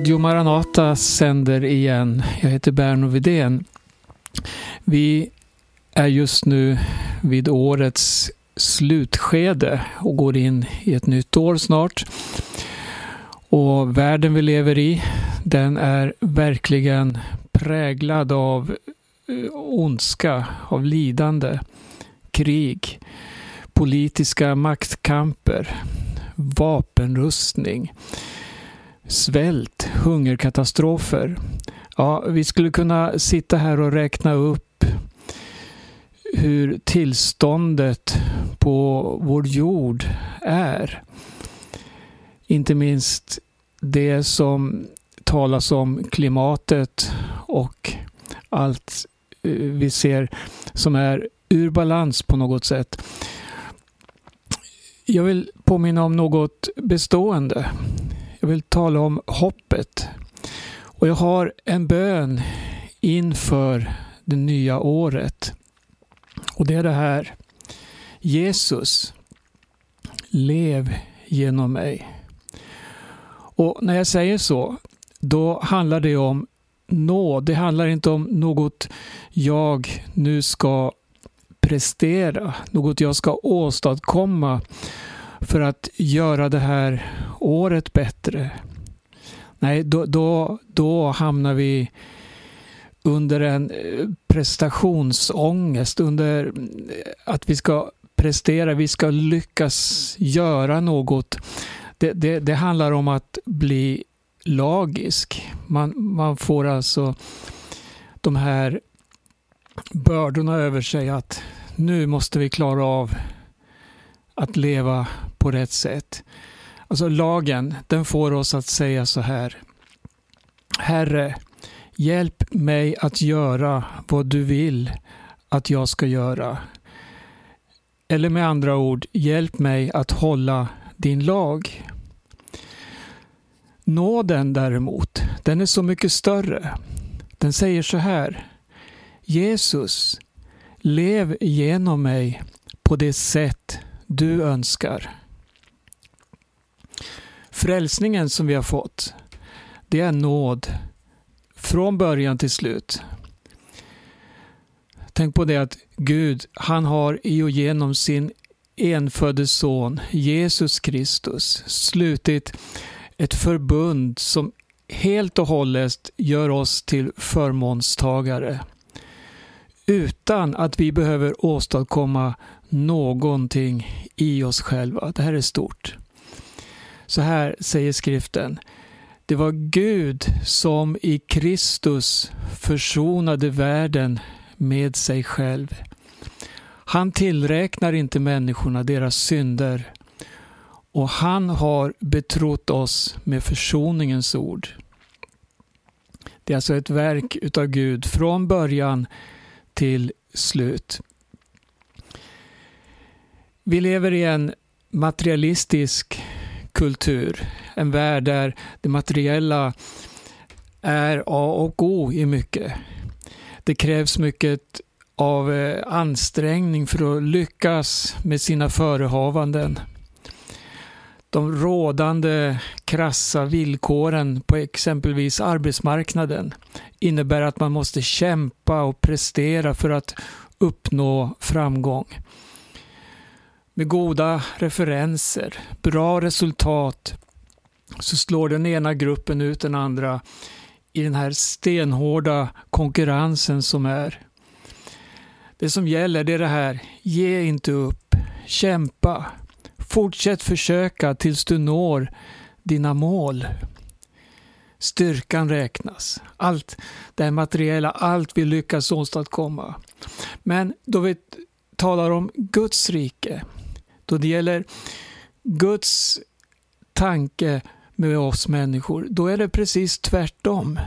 Radio Maranata sänder igen. Jag heter Berno Vidén. Vi är just nu vid årets slutskede och går in i ett nytt år snart. Och världen vi lever i, den är verkligen präglad av eh, ondska, av lidande, krig, politiska maktkamper, vapenrustning svält, hungerkatastrofer. Ja, vi skulle kunna sitta här och räkna upp hur tillståndet på vår jord är. Inte minst det som talas om klimatet och allt eh, vi ser som är ur balans på något sätt. Jag vill påminna om något bestående. Jag vill tala om hoppet. Och jag har en bön inför det nya året. Och det är det här. Jesus, lev genom mig. Och när jag säger så, då handlar det om nåd. Det handlar inte om något jag nu ska prestera, något jag ska åstadkomma för att göra det här året bättre. Nej, då, då, då hamnar vi under en eh, prestationsångest, under eh, att vi ska prestera, vi ska lyckas göra något. Det, det, det handlar om att bli lagisk. Man, man får alltså de här bördorna över sig att nu måste vi klara av att leva på rätt sätt. Alltså lagen, den får oss att säga så här. Herre, hjälp mig att göra vad du vill att jag ska göra. Eller med andra ord, hjälp mig att hålla din lag. Nåden däremot, den är så mycket större. Den säger så här. Jesus, lev genom mig på det sätt du önskar. Frälsningen som vi har fått, det är nåd från början till slut. Tänk på det att Gud, han har i och genom sin enfödde son Jesus Kristus slutit ett förbund som helt och hållet gör oss till förmånstagare utan att vi behöver åstadkomma någonting i oss själva. Det här är stort. Så här säger skriften. Det var Gud som i Kristus försonade världen med sig själv. Han tillräknar inte människorna deras synder och han har betrott oss med försoningens ord. Det är alltså ett verk utav Gud från början till slut. Vi lever i en materialistisk kultur. En värld där det materiella är A och O i mycket. Det krävs mycket av eh, ansträngning för att lyckas med sina förehavanden. De rådande krassa villkoren på exempelvis arbetsmarknaden innebär att man måste kämpa och prestera för att uppnå framgång med goda referenser, bra resultat, så slår den ena gruppen ut den andra i den här stenhårda konkurrensen som är. Det som gäller det är det här, ge inte upp, kämpa, fortsätt försöka tills du når dina mål. Styrkan räknas, allt det här materiella, allt vi lyckas åstadkomma. Men då vi talar om Guds rike, då det gäller Guds tanke med oss människor, då är det precis tvärtom.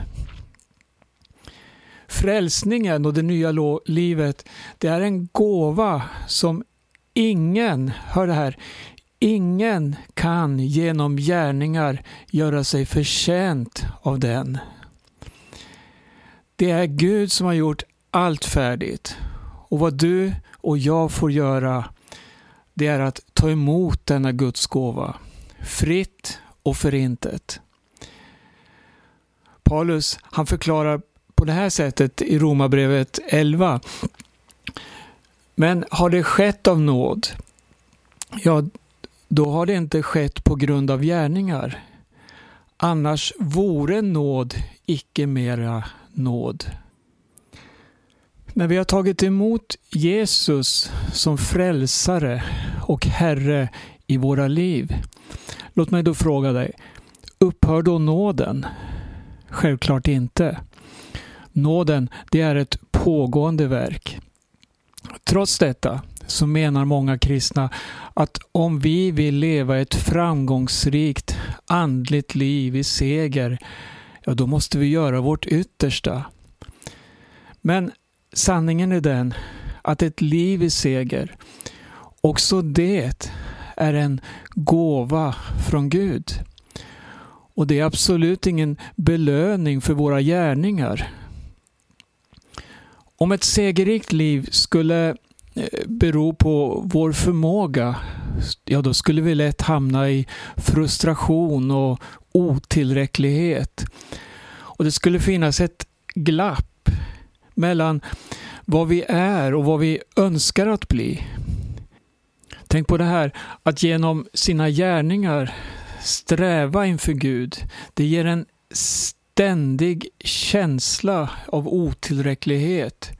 Frälsningen och det nya livet, det är en gåva som ingen, hör det här, ingen kan genom gärningar göra sig förtjänt av den. Det är Gud som har gjort allt färdigt. Och vad du och jag får göra, det är att ta emot denna Guds gåva, fritt och förintet. Paulus han förklarar på det här sättet i Romarbrevet 11. Men har det skett av nåd, ja, då har det inte skett på grund av gärningar. Annars vore nåd icke mera nåd. När vi har tagit emot Jesus som frälsare och Herre i våra liv, låt mig då fråga dig, upphör då nåden? Självklart inte. Nåden, det är ett pågående verk. Trots detta så menar många kristna att om vi vill leva ett framgångsrikt andligt liv i seger, ja då måste vi göra vårt yttersta. Men sanningen är den att ett liv i seger, också det är en gåva från Gud. Och det är absolut ingen belöning för våra gärningar. Om ett segerrikt liv skulle eh, bero på vår förmåga, ja då skulle vi lätt hamna i frustration och otillräcklighet. Och det skulle finnas ett glapp mellan vad vi är och vad vi önskar att bli. Tänk på det här att genom sina gärningar sträva inför Gud. Det ger en ständig känsla av otillräcklighet.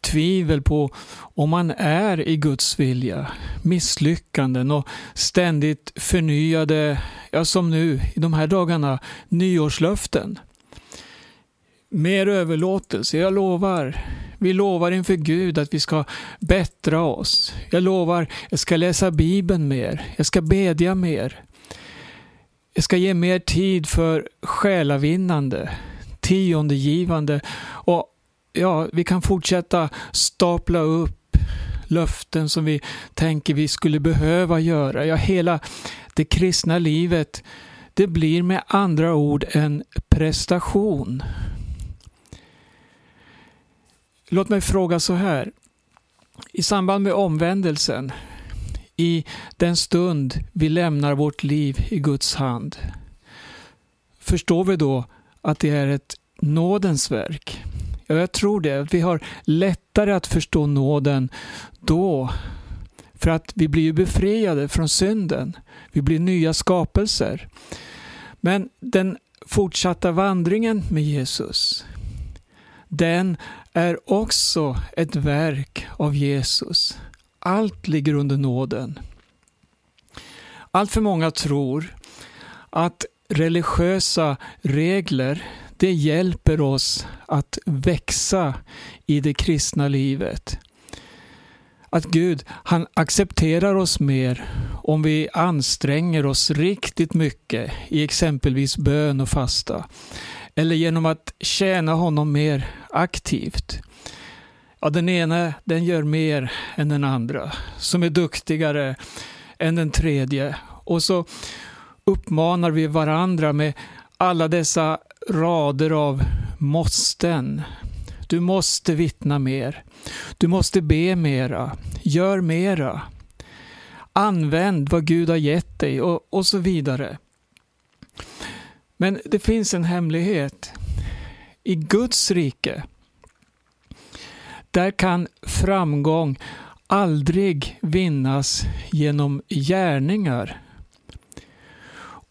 Tvivel på om man är i Guds vilja, misslyckanden och ständigt förnyade, ja som nu i de här dagarna, nyårslöften. Mer överlåtelse, jag lovar. Vi lovar inför Gud att vi ska bättra oss. Jag lovar, jag ska läsa Bibeln mer. Jag ska bedja mer. Jag ska ge mer tid för själavinnande, tiondegivande och ja, vi kan fortsätta stapla upp löften som vi tänker vi skulle behöva göra. Ja, hela det kristna livet, det blir med andra ord en prestation. Låt mig fråga så här. I samband med omvändelsen, i den stund vi lämnar vårt liv i Guds hand, förstår vi då att det är ett nådens verk? Ja, jag tror det. Vi har lättare att förstå nåden då. För att vi blir befriade från synden. Vi blir nya skapelser. Men den fortsatta vandringen med Jesus, den är också ett verk av Jesus. Allt ligger under nåden. Allt för många tror att religiösa regler det hjälper oss att växa i det kristna livet. Att Gud, han accepterar oss mer om vi anstränger oss riktigt mycket i exempelvis bön och fasta. Eller genom att tjäna honom mer aktivt. Ja, den ena den gör mer än den andra, som är duktigare än den tredje. Och så uppmanar vi varandra med alla dessa rader av måsten. Du måste vittna mer. Du måste be mera. Gör mera. Använd vad Gud har gett dig och, och så vidare. Men det finns en hemlighet. I Guds rike, där kan framgång aldrig vinnas genom gärningar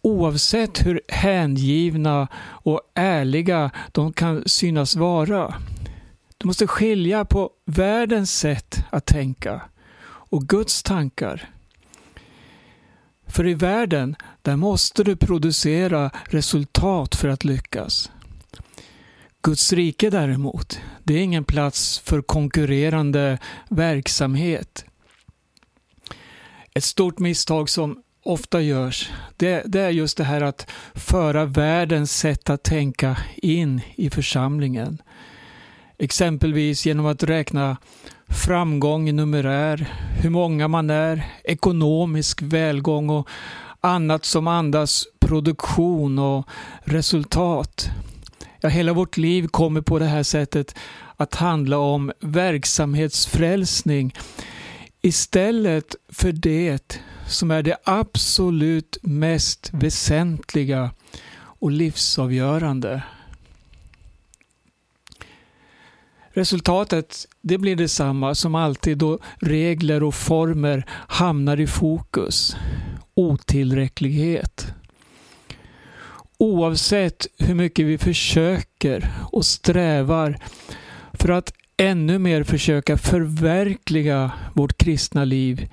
oavsett hur hängivna och ärliga de kan synas vara. Du måste skilja på världens sätt att tänka och Guds tankar. För i världen, där måste du producera resultat för att lyckas. Guds rike däremot, det är ingen plats för konkurrerande verksamhet. Ett stort misstag som ofta görs, det, det, är just det här att föra världens sätt att tänka in i församlingen. Exempelvis genom att räkna framgång i numerär, hur många man är, ekonomisk välgång och annat som andas produktion och resultat. Ja, hela vårt liv kommer på det här sättet att handla om verksamhetsfrälsning istället för det som är det absolut mest väsentliga och livsavgörande. Resultatet det blir detsamma som alltid då regler och former hamnar i fokus. Otillräcklighet. Oavsett hur mycket vi försöker och strävar för att ännu mer försöka förverkliga vårt kristna liv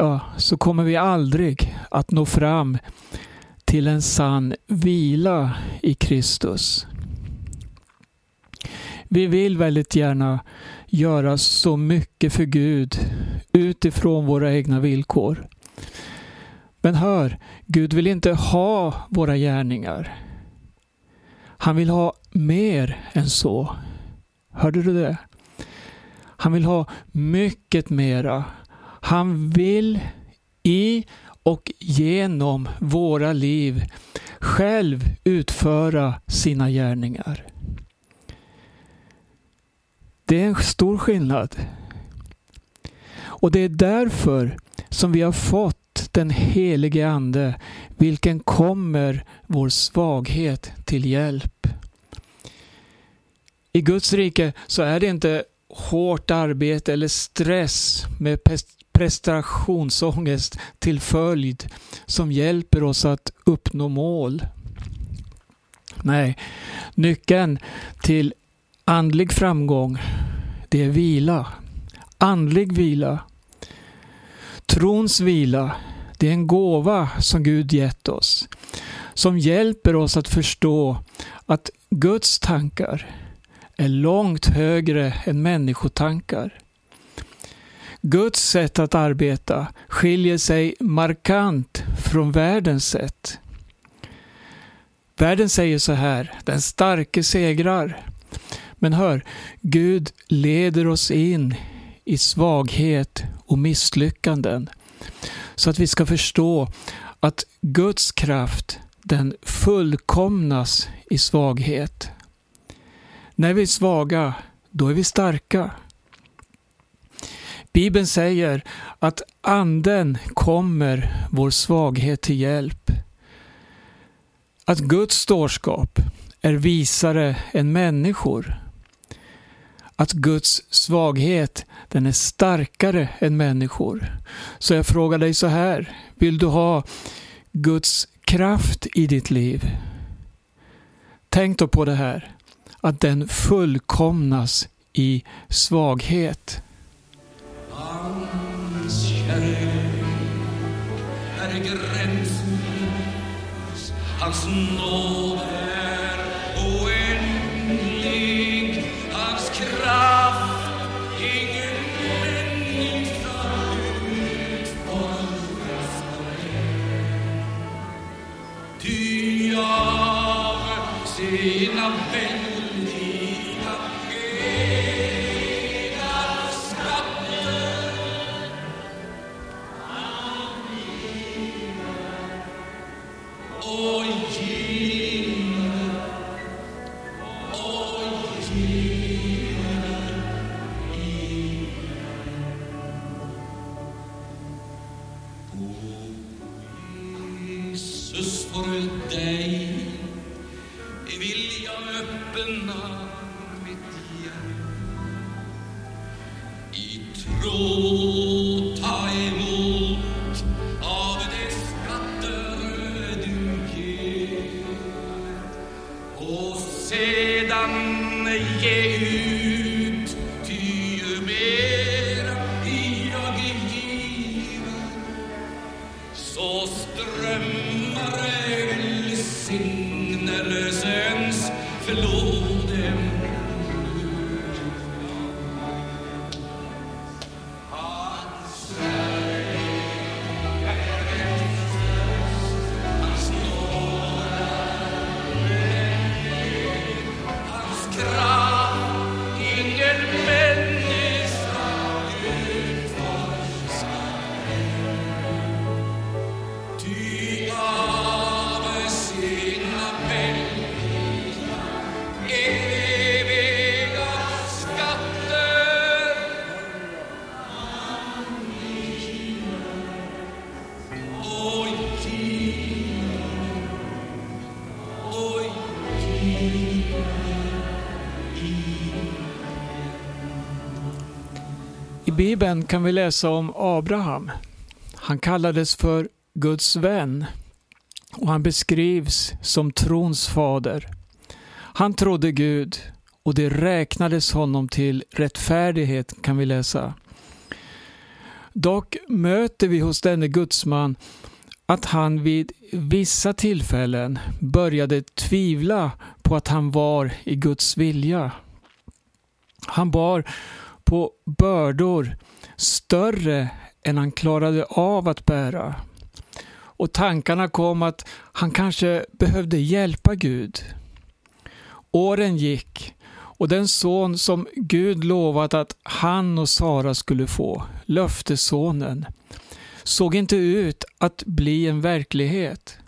ja, så kommer vi aldrig att nå fram till en sann vila i Kristus. Vi vill väldigt gärna göra så mycket för Gud utifrån våra egna villkor. Men hör, Gud vill inte ha våra gärningar. Han vill ha mer än så. Hörde du det? Han vill ha mycket mera. Han vill i och genom våra liv själv utföra sina gärningar. Det är en stor skillnad. Och det är därför som vi har fått den helige Ande, vilken kommer vår svaghet till hjälp. I Guds rike så är det inte hårt arbete eller stress med prestationsångest till följd som hjälper oss att uppnå mål. Nej, nyckeln till andlig framgång det är vila. Andlig vila. Trons vila, det är en gåva som Gud gett oss. Som hjälper oss att förstå att Guds tankar är långt högre än människotankar. Guds sätt att arbeta skiljer sig markant från världens sätt. Världen säger så här, den starke segrar. Men hör, Gud leder oss in i svaghet och misslyckanden. Så att vi ska förstå att Guds kraft, den fullkomnas i svaghet. När vi är svaga, då är vi starka. Bibeln säger att Anden kommer vår svaghet till hjälp. Att Guds dårskap är visare än människor att Guds svaghet den är starkare än människor. Så jag frågar dig så här, vill du ha Guds kraft i ditt liv? Tänk då på det här, att den fullkomnas i svaghet. Hans kärlek är gränslös, hans nåd dina vänner. och sedan ge ut Bibeln kan vi läsa om Abraham. Han kallades för Guds vän och han beskrivs som trons fader. Han trodde Gud och det räknades honom till rättfärdighet kan vi läsa. Dock möter vi hos denne gudsman att han vid vissa tillfällen började tvivla på att han var i Guds vilja. Han bar på bördor större än han klarade av att bära. Och tankarna kom att han kanske behövde hjälpa Gud. Åren gick och den son som Gud lovat att han och Sara skulle få, löftessonen, såg inte ut att bli en verklighet.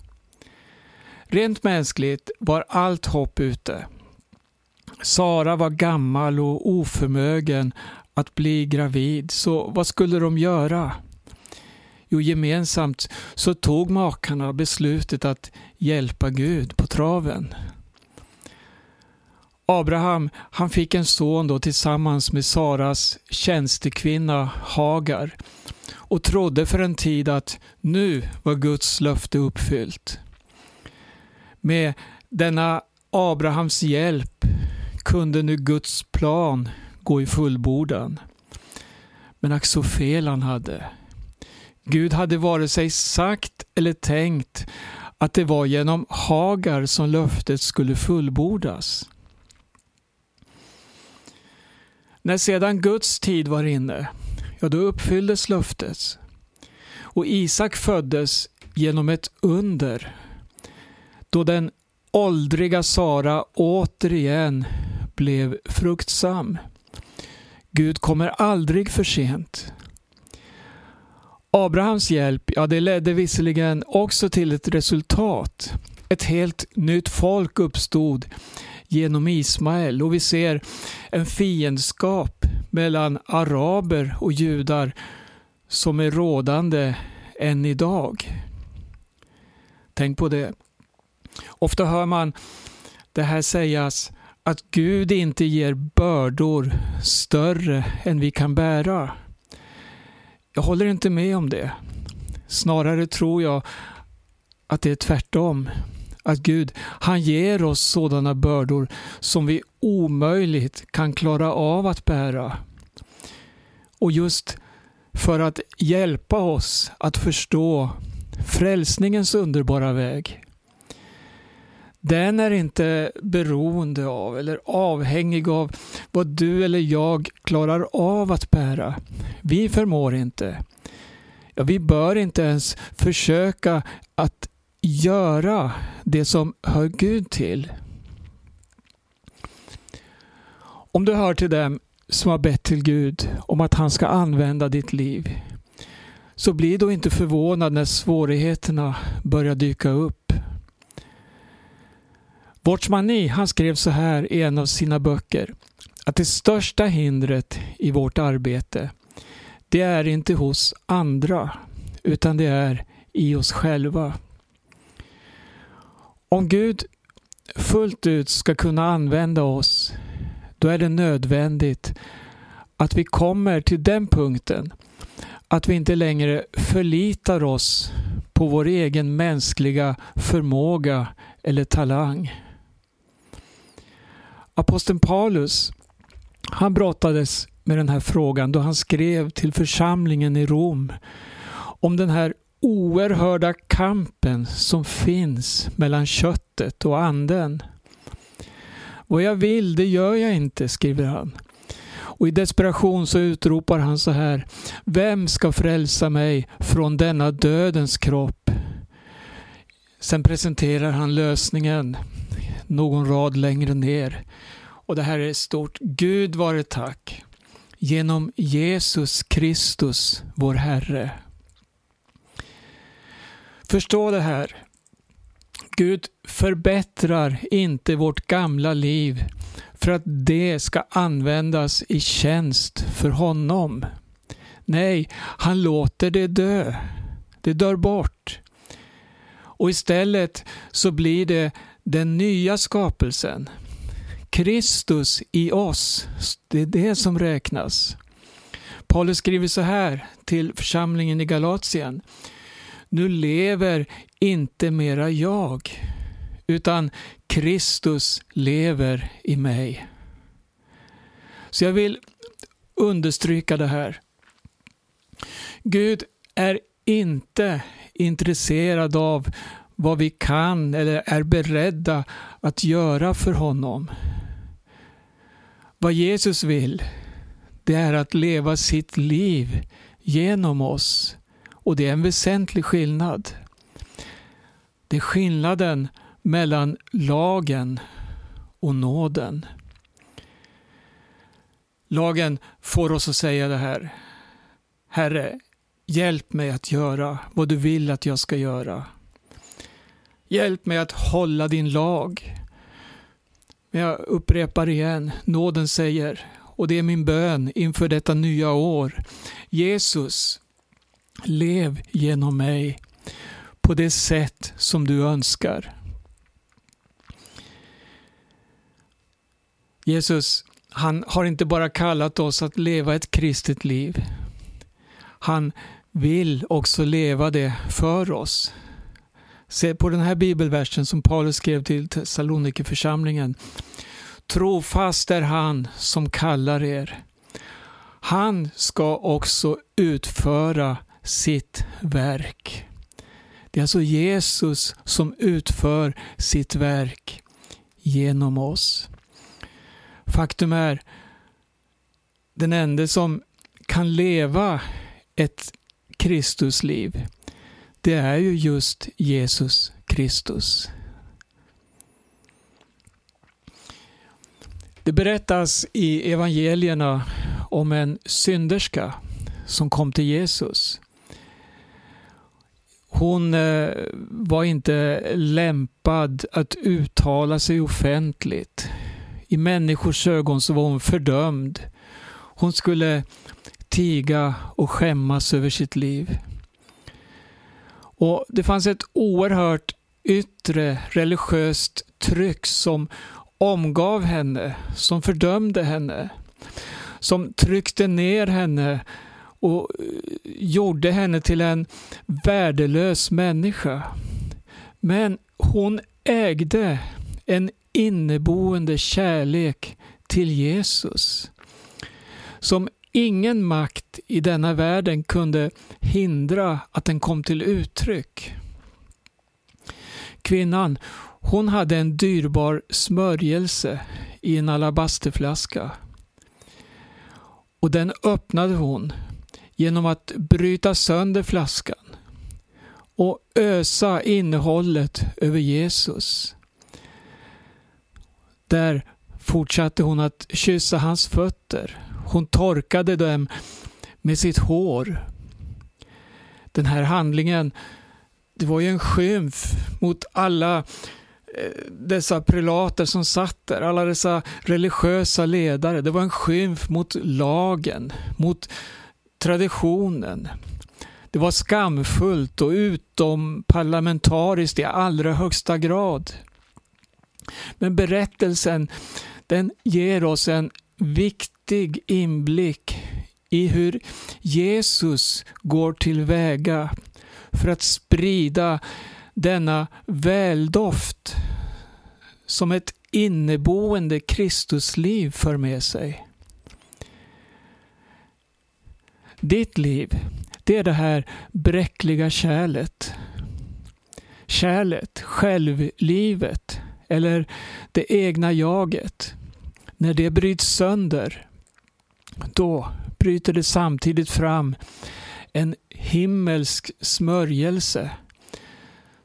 Rent mänskligt var allt hopp ute. Sara var gammal och oförmögen att bli gravid, så vad skulle de göra? Jo, gemensamt så tog makarna beslutet att hjälpa Gud på traven. Abraham han fick en son då tillsammans med Saras tjänstekvinna Hagar och trodde för en tid att nu var Guds löfte uppfyllt. Med denna Abrahams hjälp kunde nu Guds plan gå i fullbordan. Men ack så fel han hade. Gud hade vare sig sagt eller tänkt att det var genom Hagar som löftet skulle fullbordas. När sedan Guds tid var inne, ja då uppfylldes löftet. Och Isak föddes genom ett under, då den åldriga Sara återigen blev fruktsam. Gud kommer aldrig för sent. Abrahams hjälp, ja det ledde visserligen också till ett resultat. Ett helt nytt folk uppstod genom Ismael och vi ser en fiendskap mellan araber och judar som är rådande än idag. Tänk på det. Ofta hör man det här sägas att Gud inte ger bördor större än vi kan bära. Jag håller inte med om det. Snarare tror jag att det är tvärtom. Att Gud, han ger oss sådana bördor som vi omöjligt kan klara av att bära. Och just för att hjälpa oss att förstå frälsningens underbara väg. Den är inte beroende av eller avhängig av vad du eller jag klarar av att bära. Vi förmår inte. Ja, vi bör inte ens försöka att göra det som hör Gud till. Om du hör till dem som har bett till Gud om att han ska använda ditt liv, så bli då inte förvånad när svårigheterna börjar dyka upp. Watchmani han skrev så här i en av sina böcker att det största hindret i vårt arbete det är inte hos andra utan det är i oss själva. Om Gud fullt ut ska kunna använda oss, då är det nödvändigt att vi kommer till den punkten att vi inte längre förlitar oss på vår egen mänskliga förmåga eller talang. Aposteln Paulus, han brottades med den här frågan då han skrev till församlingen i Rom om den här oerhörda kampen som finns mellan köttet och anden. Vad jag vill, det gör jag inte, skriver han. Och i desperation så utropar han så här. Vem ska frälsa mig från denna dödens kropp? Sen presenterar han lösningen någon rad längre ner. Och det här är stort. Gud vare tack. Genom Jesus Kristus, vår Herre. Förstå det här. Gud förbättrar inte vårt gamla liv för att det ska användas i tjänst för honom. Nej, han låter det dö. Det dör bort. Och istället så blir det den nya skapelsen. Kristus i oss, det är det som räknas. Paulus skriver så här till församlingen i Galatien. Nu lever inte mera jag, utan Kristus lever i mig. Så jag vill understryka det här. Gud är inte intresserad av vad vi kan eller är beredda att göra för honom. Vad Jesus vill, det är att leva sitt liv genom oss. Och det är en väsentlig skillnad. Det är skillnaden mellan lagen och nåden. Lagen får oss att säga det här. Herre, hjälp mig att göra vad du vill att jag ska göra. Hjälp mig att hålla din lag. Men jag upprepar igen, nåden säger, och det är min bön inför detta nya år. Jesus, lev genom mig på det sätt som du önskar. Jesus, han har inte bara kallat oss att leva ett kristet liv. Han vill också leva det för oss. Se på den här bibelversen som Paulus skrev till Thessalonikerförsamlingen. Trofast är han som kallar er. Han ska också utföra sitt verk. Det är alltså Jesus som utför sitt verk genom oss. Faktum är, den enda som kan leva ett Kristusliv, det är ju just Jesus Kristus. Det berättas i evangelierna om en synderska som kom till Jesus. Hon eh, var inte lämpad att uttala sig offentligt. I människors ögon så var hon fördömd. Hon skulle tiga och skämmas över sitt liv. Och Det fanns ett oerhört yttre religiöst tryck som omgav henne, som fördömde henne, som tryckte ner henne och eh, gjorde henne till en värdelös människa. Men hon ägde en inneboende kärlek till Jesus som ingen makt i denna världen kunde hindra att den kom till uttryck. Kvinnan, hon hade en dyrbar smörjelse i en alabasterflaska. Och den öppnade hon genom att bryta sönder flaskan och ösa innehållet över Jesus. Där fortsatte hon att kyssa hans fötter. Hon torkade dem med sitt hår. Den här handlingen, det var ju en skymf mot alla eh, dessa prelater som satt där, alla dessa religiösa ledare. Det var en skymf mot lagen, mot traditionen. Det var skamfullt och utomparlamentariskt i allra högsta grad. Men berättelsen den ger oss en viktig inblick i hur Jesus går tillväga för att sprida denna väldoft som ett inneboende Kristusliv för med sig. Ditt liv, det är det här bräckliga kärlet. Kärlet, självlivet, eller det egna jaget, när det bryts sönder, då bryter det samtidigt fram en himmelsk smörjelse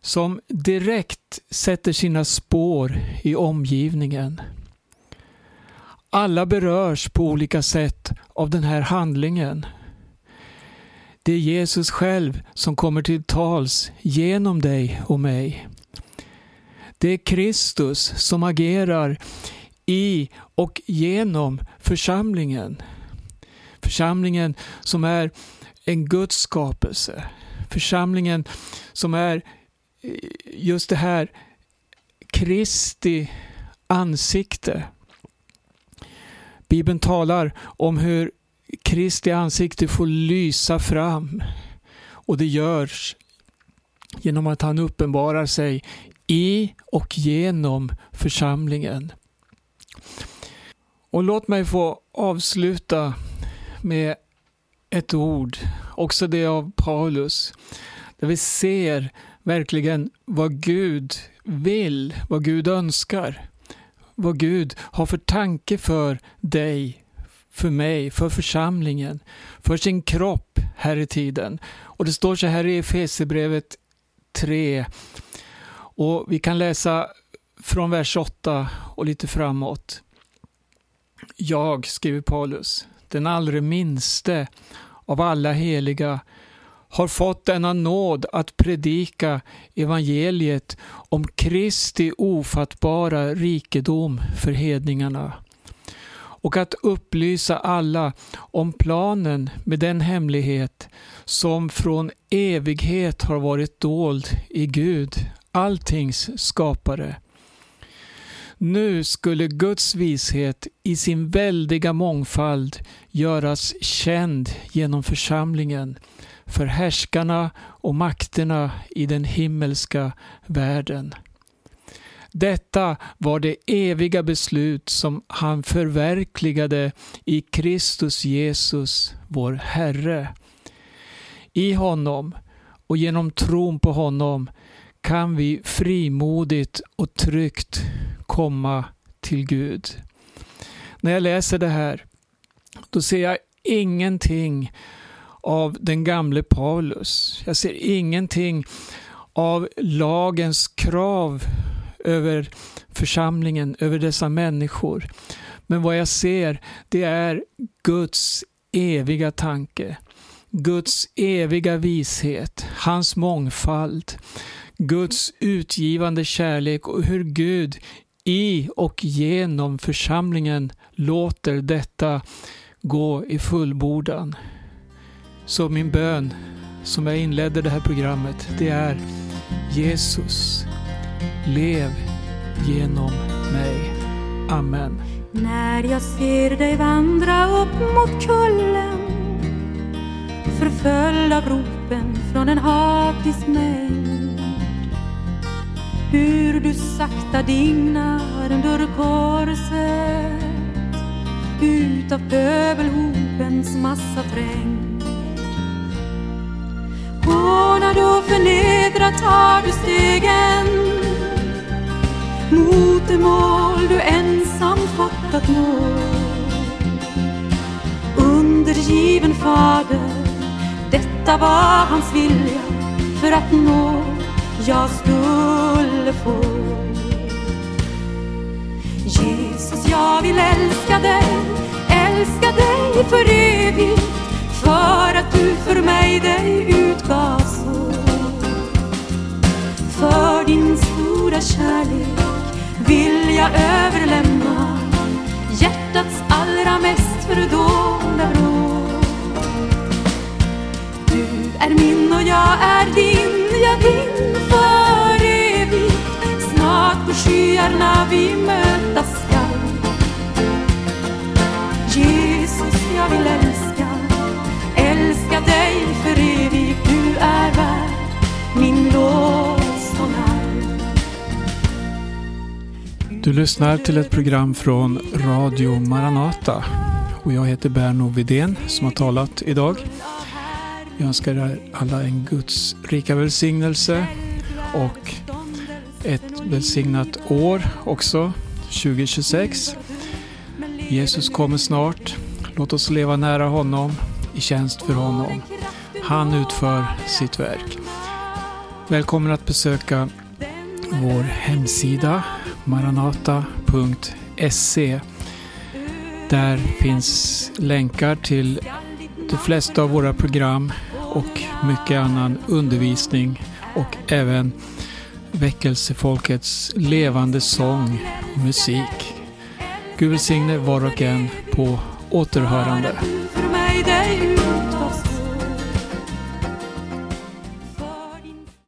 som direkt sätter sina spår i omgivningen. Alla berörs på olika sätt av den här handlingen. Det är Jesus själv som kommer till tals genom dig och mig. Det är Kristus som agerar i och genom församlingen. Församlingen som är en Guds skapelse. Församlingen som är eh, just det här Kristi ansikte. Bibeln talar om hur Kristi ansikte får lysa fram. Och det görs genom att han uppenbarar sig i och genom församlingen. Och låt mig få avsluta med ett ord, också det av Paulus, där vi ser verkligen vad Gud vill, vad Gud önskar, vad Gud har för tanke för dig, för mig, för församlingen, för sin kropp här i tiden. Och det står så här i Efesierbrevet 3 och vi kan läsa från vers 8 och lite framåt. Jag, skriver Paulus, den allra minste av alla heliga, har fått denna nåd att predika evangeliet om Kristi ofattbara rikedom för hedningarna och att upplysa alla om planen med den hemlighet som från evighet har varit dold i Gud, alltings skapare. Nu skulle Guds vishet i sin väldiga mångfald göras känd genom församlingen för härskarna och makterna i den himmelska världen. Detta var det eviga beslut som han förverkligade i Kristus Jesus, vår Herre. I honom och genom tron på honom kan vi frimodigt och tryggt komma till Gud. När jag läser det här, då ser jag ingenting av den gamle Paulus. Jag ser ingenting av lagens krav över församlingen, över dessa människor. Men vad jag ser, det är Guds eviga tanke. Guds eviga vishet, hans mångfald, Guds utgivande kärlek och hur Gud i och genom församlingen låter detta gå i fullbordan. Så min bön som jag inledde det här programmet, det är Jesus, lev genom mig. Amen. När jag ser dig vandra upp mot kullen förföljd av ropen från en hatisk mängd hur du sakta dignar under korset ut av pöbelhopens massaträng. Hånad och förnedrad tar du stegen mot det mål du ensam fått att nå. Undergiven fader, detta var hans vilja för att nå jag skulle få. Jesus, jag vill älska dig, älska dig för evigt, för att du för mig dig utgav så. För din stora kärlek vill jag överlämna hjärtats allra mest fördolda vrå. Du är min och jag är din, jag din. Snart på skyarna vi mötas skall. Jesus, jag vill älska, älska dig för evigt. Du är värd min lovsång Du lyssnar till ett program från Radio Maranata och jag heter Berno Vidén som har talat idag. Jag önskar er alla en Guds rika välsignelse och ett välsignat år också, 2026. Jesus kommer snart. Låt oss leva nära honom, i tjänst för honom. Han utför sitt verk. Välkommen att besöka vår hemsida maranata.se. Där finns länkar till de flesta av våra program och mycket annan undervisning och även väckelsefolkets levande sång och musik. Gud välsigne var och en på återhörande.